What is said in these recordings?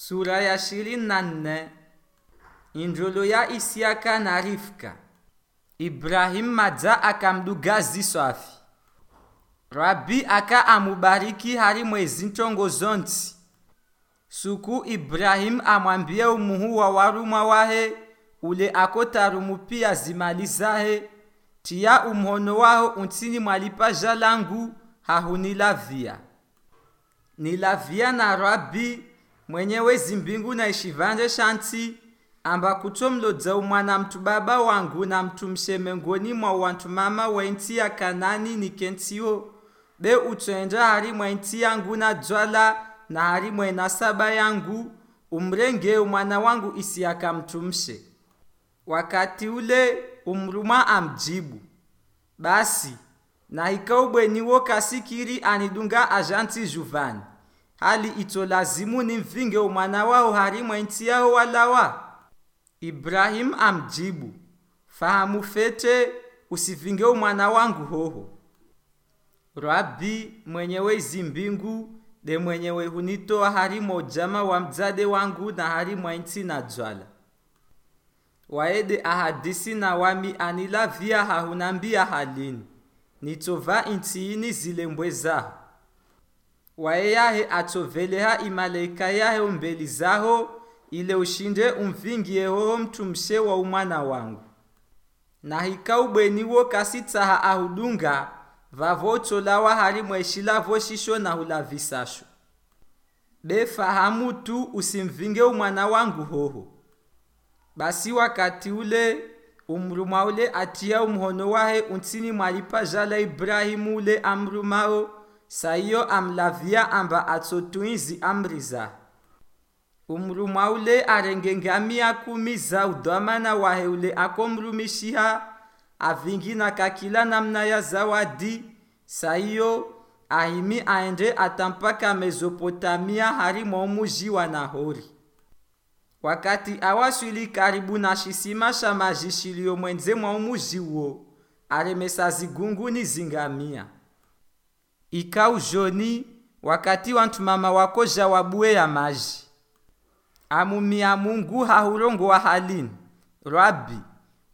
Sura ya ishirini na nne injulu ya Isiaka na Rifka. Ibrahimu madza akamduga swafi. Rabi aka amubariki hari mwezi ntongo zonti. Suku Ibrahimu amwambie umuhu wa warumwa wahe ule akotarumupia zimali zahe tia umhono waho untini mwalipa jalangu hahunilavia nilavia na Rabi mwenyewe mbingu na ishivanje shanti. Amba kutomlodza umwana mtu baba wangu na mtu mshemengoni mwa wantu mama wa inti ya kanani nikentio be utoenja hari mwa inti yangu na dzwala na hari mwena saba yangu. Umrenge umwana wangu isiaka mtumshe wakati ule umruma amjibu. Basi na ikaubweniwo kasikiri anidunga ajanti juvani hali ito lazimu ni mvinge umwana wao hari nchi yao walawa ibrahimu amjibu fahamu fete usivinge umwana wangu hoho. Rabi mwenyewe izi mbingu de mwenyewe hunitoa harimo ujama wa mzade wangu na hari nchi na jwala. Waede ahadisi na wami anilavia hahunambia halini. Nitova intiini zilembwe zaho waye yahe atoveleha imalaika yahe umbeli zaho ile ushinde umvingie hoho mtumshe wa umwana wangu. Na hika ubweniwo kasitsaha ahudunga vavotsolawa hali mweshilavo shisho na hulavisasho. Befahamu tu usimvinge umwana wangu hoho. Basi wakati ule umruma ule atia umhono wahe untsini mwalipa jala ibrahimu ule amrumao saiyo amlavia amba atsotuizi amriza umrumwa ule arenge arengengamia kumi za udhamana wahe ule akomrumishiha avingi na kakila namna ya zawadi. Saiyo ahimi aende atampaka mezopotamia hari momuji wa nahori. Wakati awaswili karibu na shisima sha maji shilio mwenze mwa umuji uwo aremesa zigunguni zingamia ikau joni wakati wantu mama wako wabue ya maji. Amumia mungu hahulongo wa halini rabi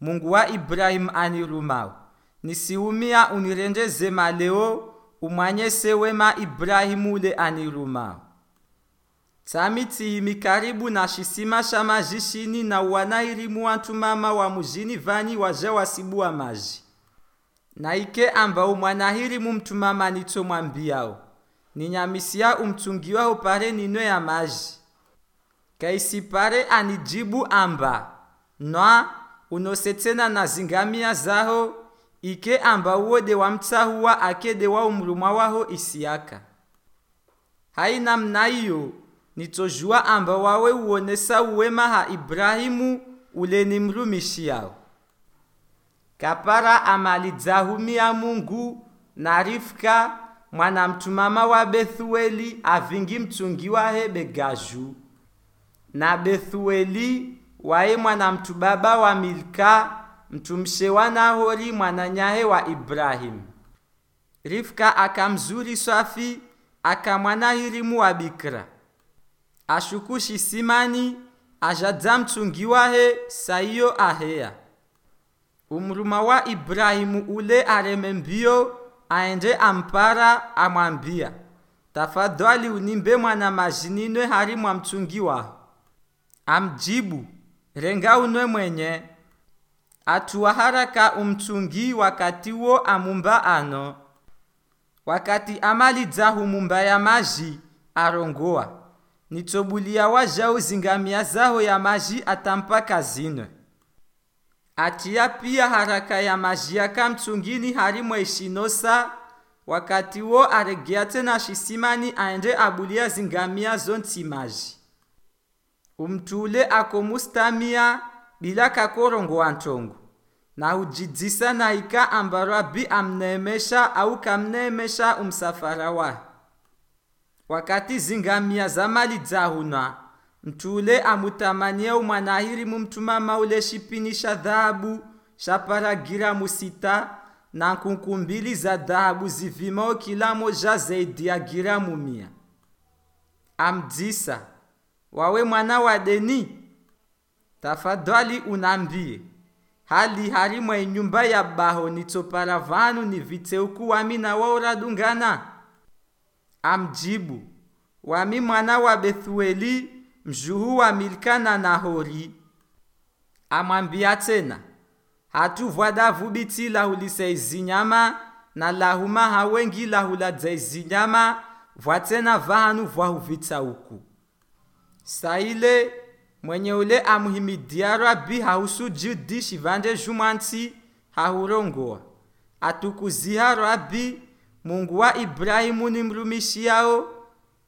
mungu wa ibrahimu anirumao nisiumia unirendeze maleo umwanyese wema ibrahimu ule anirumao tsamitihimi karibu na shisima sha maji shini na uwanahirimu wantu mama wa mujini vani waja wasibua maji na ike amba umwanahirimu mtu mama nitomwambiao ninyamisia umtungiwaho pare ninwe ya maji. Kaisi pare anijibu amba nwa unosetsena na zingamia zaho ike amba uwode wamtsahuwa akede wa umrumwa waho isiaka. Haina mnaiyo nitojua amba wawe uonesa uwema ha ibrahimu ule ni mrumishi yao kapara amalidzahumia mungu na rifka mwana mtumama wa bethueli avingi mtungi wahe begaju na bethueli wae mwana mtu baba wa milka mtumshe wa nahori mwananyahe wa ibrahimu. Rifka akamzuri swafi akamwana hirimu wa bikra. Ashukushi simani ajadza mtungi wahe saiyo aheya umruma wa ibrahimu ule areme mbio aende ampara amwambia tafadhali unimbe mwana majininwe hari mwa mtungi waho amjibu renga unwe mwenye. Atuwa haraka umtungi wakati wo amumba ano. Wakati amalidza humumba ya maji arongoa. Nitobulia wajao zingamia zaho ya maji atampaka zinwe atia pia haraka ya maji yaka mtungini hari mweshinosa wakati wo aregea tena shisimani aende abulia zingamia zonti maji umtule akomustamia bila kakorongowa ntongo. Na ujidzisa na ika bi amneemesha au kamneemesha umsafara wa. Wakati zingamia za mali dzahunwa mtule amutamania mwanahiri mumtuma ule shipini sha dhahabu shapara giramu sita na nkunku mbili za dhahabu zivimao kila moja zaidi ya giramu mia. Amdzisa wawe mwana wa deni? Tafadhali unambie hali hari mwa nyumba ya baho nitsopara vanu ni viteuku wami na waoradungana amjibu wami mwana wa bethueli mjuhu wa milka na nahori amwambia tena hatuvwada vubiti lahulisa izinyama na lahuma hawengi lahuladza izinyama vwatena vahanu vwahuvitsa uku. Saile mwenye ule amuhimidia rabi hahusujudi shivande jumwantsi hahurongoa atukuziha rabi mungu wa ibrahimu ni mrumishi yao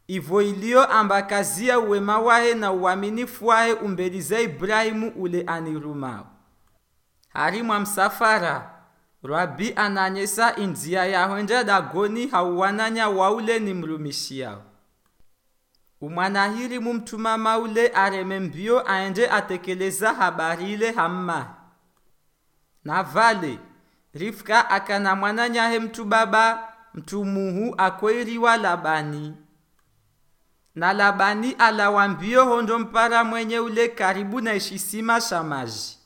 ivo ilio ambakazia uwema wahe na uaminifu wahe umbeliza ibrahimu ule anirumao. Harimwa msafara rabi ananyesa inzia yahwenja dagoni hauwananya waule ni mrumishi yao umwanahiri mumtuma maule areme mbio aende atekeleza habari ile hamma. Na vale rifka akana mwananyahe mtu baba mtu muhu akoiriwa labani na labani alawambio hondo mpara mwenye ule karibu na ishisima sha maji.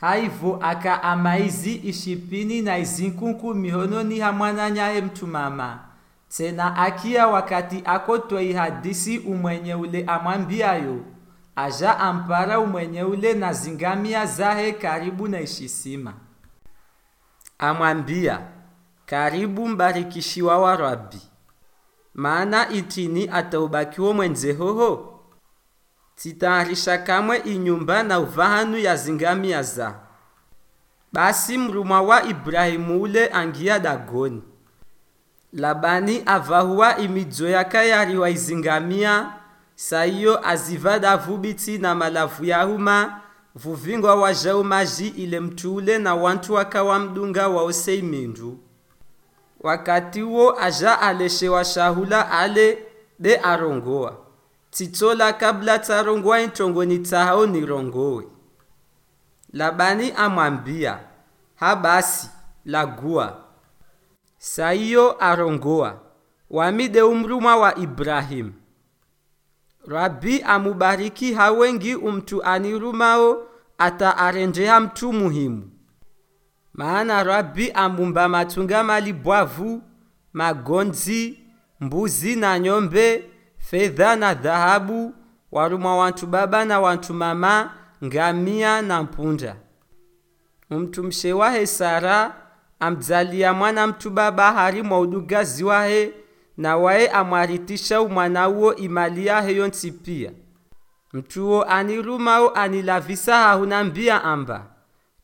Haivo aka amaizi ishipini na izinkunku mihononi ha mwananyahe mtu mama. Tena akia wakati akotwei hadisi umwenye ule amwambiayo. Aja ampara umwenye ule na zingamia zahe karibu na ishisima amwambia karibu mbarikishiwa wa rabi maana itini ataubakiwo mwenzehoho titayarisha kamwe inyumba na uvahanu ya zingamia za basi mrumwa wa ibrahimu ule angia dagoni. Labani avahuwa imidzo yakayariwa izingamia saiyo azivada vubiti na malavu yahuma vuvingwa wa maji ile mtu ule na wantu wakawa mdunga waose imindu wakati wo aja aleshewa shahula ale de arongoa. Titola kabla tarongoa intongoni tsahao nirongowe labani amwambia habasi lagua. Saiyo arongoa wamide umruma wa ibrahimu rabi amubariki hawengi umtu anirumao ata arenjeha mtu muhimu maana rabi amumba matunga mali bwavu magonzi mbuzi na nyombe fedha na dhahabu warumwa wantu baba na wantu mama ngamia na mpunda. Umtumshe wahe sara amdzalia mwana mtu baba harimwa udugazi wahe na wae amwaritisha umwana uwo imali yahe ntipia pia mtuwo anirumao anilavisa hahunambia amba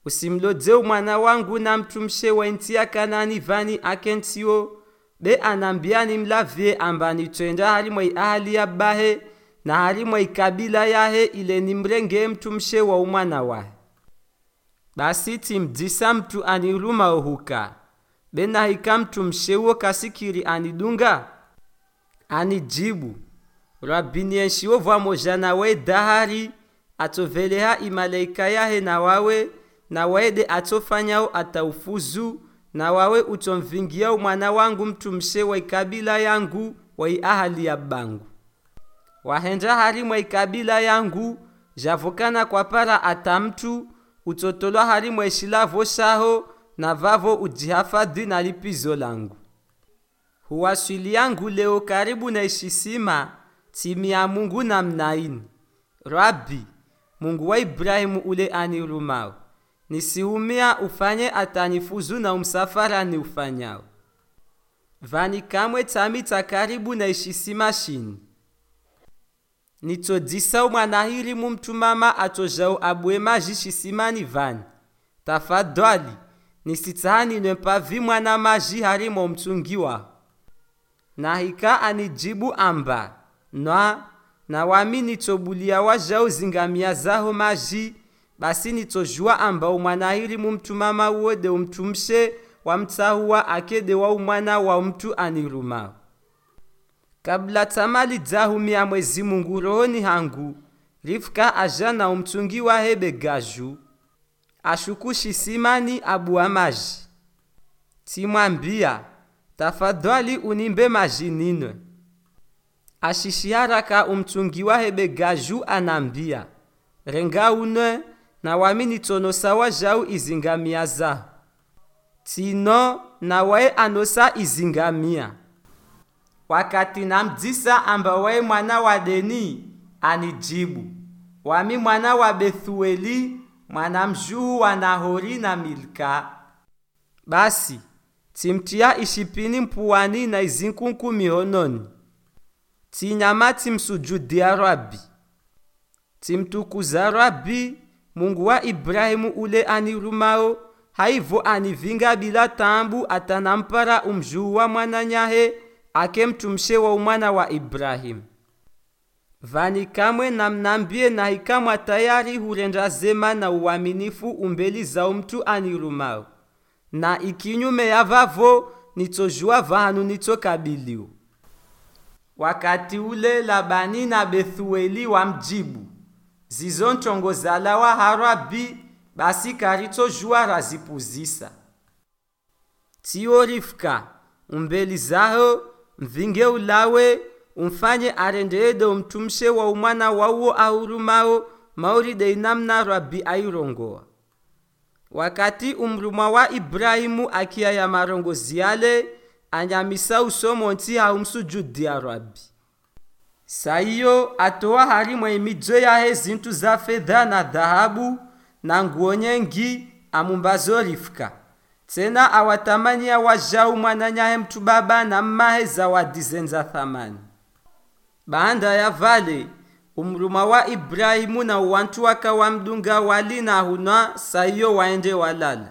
usimlodze umwana wangu na mtumshe wenti ya kanani vani akentio be anambiani mlavie ambani twenda harimwa ahali ya bahe na harimwa ikabila yahe ile ni mrenge mtumshe wa umwana wahe. Basi timdisa mtu anirumao ohuka. Benahika mtumshewo kasikiri anidunga? Anijibu. Rabinienshiwo vwamoja nawe dahari atoveleha imalaika yahe na wawe na waede atofanyao ataufuzu na wawe utomvingia mwana wangu mtumshe wa ikabila yangu wa ahali ya bangu. Wahenja harimwa ikabila yangu javukana kwa para atamtu mtu hari mwa ishilavo shaho na vavo ujihafadhi na lipizo langu. Huwaswili yangu leo karibu na ishisima timi ya mungu na mnaini rabi mungu wa ibrahimu ule anirumao nisiumia ufanye atanifuzu na umsafara ni ufanyao. Vani kamwe tami ta karibu na ishisima shini nitodisa umwanahiri mumtumama atojao abwe maji shisimani vani. Tafadhali nisitsahanine vi mwana maji harimo mtungiwa. Nahika anijibu amba nwa na wami nitobulia wajao zingamia zaho maji basi nitojua amba mumtu mama uwo de umtumshe wamtsahuwa akede wa umwana wa mtu anirumao kabla tamali dzahumia mwezi mungu rohoni hangu rifka aja na umtungi wa hebe gaju. Ashukushi simani abuwa maji. Timwambia tafadhali unimbe maji ninwe. Umtungi wa hebe gaju anambia renga une na wamini nitonosa wa jau izingamia za. Tino na waye anosa izingamia. Wakati namdzisa amba waye mwana wa deni anijibu wami mwana wa bethueli mwana mjuu wa nahori na milka. Basi timtia ishipini mpuwani na izinkunku mihononi. Tinyama timsujudia rabi. Timtukuza rabi mungu wa ibrahimu ule anirumao haivo anivinga bila tambu atanampara umjuu wa mwananyahe ake mtumshe wa umwana wa ibrahimu. Vani kamwe namnambie na ikamwa tayari hurenda zema na uaminifu umbeli za mtu anirumao na ikinyume ya vavo nitojua vahanu nitokabiliu. Wakati ule labani na bethueli wamjibu zizo wa harabi basi karitojua razipuzisa tio rifka umbeli zaho mvinge ulawe umfanye arendeede umtumshe wa umwana wauwo ahurumao mauride inamna rabi airongoa wakati umrumwa wa ibrahimu akiya ya marongozi yale anyamisa usomo nti haumsujudia rabi saiyo atoa hali imidzo yahe zintu za fedha na dhahabu na nguo nyengi amumbazo rifka tena awatamania wajau mwananyahe mtu baba na mmahe zawadi zenza thamani. Baanda ya vale umruma wa ibrahimu na wantu waka wamdunga wali na huna saiyo waende walala.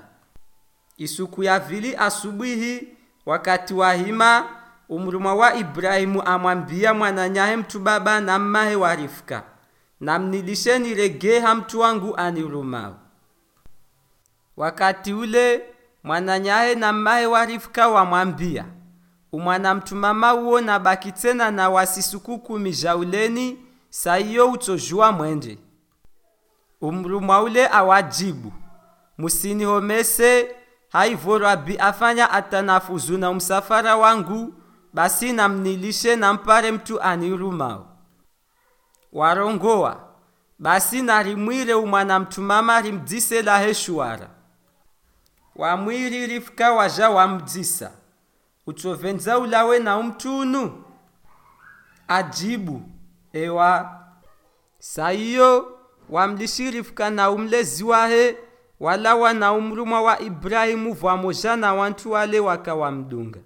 Isuku ya vili asubuhi wakati wa hima umruma wa ibrahimu amwambia mwananyahe mtu baba na mmahe wa rifka. Namnilisheni regeha mtu wangu anirumao. Wakati ule mwananyahe na mmahe wa rifka wamwambia umwana mtumama uwo na baki tena na wasisukuku mijauleni jauleni saiyo utojua mwende. Umrumwa ule awajibu musini homese haivo rabi afanya atanafuzu na msafara wangu basi namnilishe nampare mtu anirumao. Warongoa basi narimwire umwana mtu mama rimdzise wamwiri rifka waja wamdzisa. Utsovenza ulawe na umtunu. Ajibu. Ewa. Saiyo wamlishirifika na umlezi wahe walawa na umrumwa wa ibrahimu vwamozha na wantu wale wakawamdunga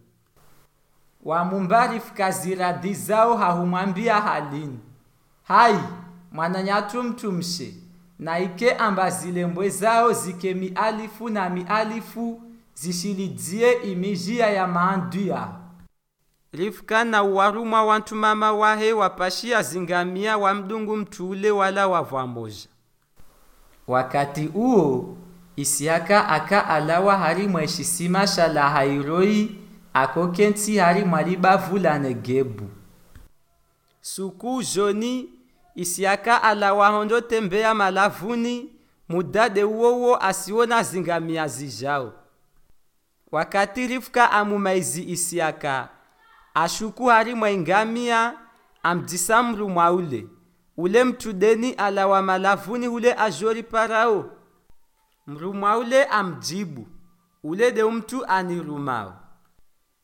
wamumbarifika ziradi zao hahumwambia halini. Hai mwananyatu mtumshe. Na ike amba zilembwe zao zike mialifu na mialifu zishilidzie imijia ya maandu rifuka na warumwa wantu mama wahe wapashia zingamia wa mdungu mtule wala wavwamoja wakati uo isiaka aka alawa hari mweshisima shala hairoi akokenti hari mwalibavu la negebu suku joni isiaka alawa hondo tembea malavuni mudade uwowo asiona zingamia zijao. Wakati rifka amumaizi isiaka ashuku hari mwaingamia amdisamru mrumwa ule ule ala wa malavuni ule ajori parao. Mrumwa ule amjibu. Ule de mtu anirumao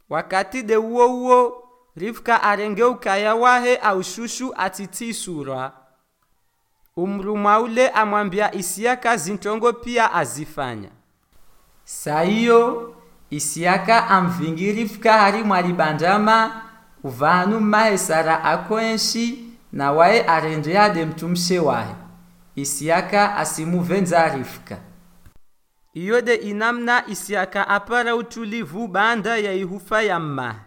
wakati de huo rifka arenge ukaya wahe aushushu atiti sura umrumwa ule amwambia isiaka zintongo pia azifanya. Saiyo isiaka amvingi rifka hari mwalibandama uvanu mahesara akoenshi na waye arendeade mtumshe wahe. Isiaka asimuvenza rifka iyo de inamna isiaka apara utulivu banda ya ihufa ya mmahe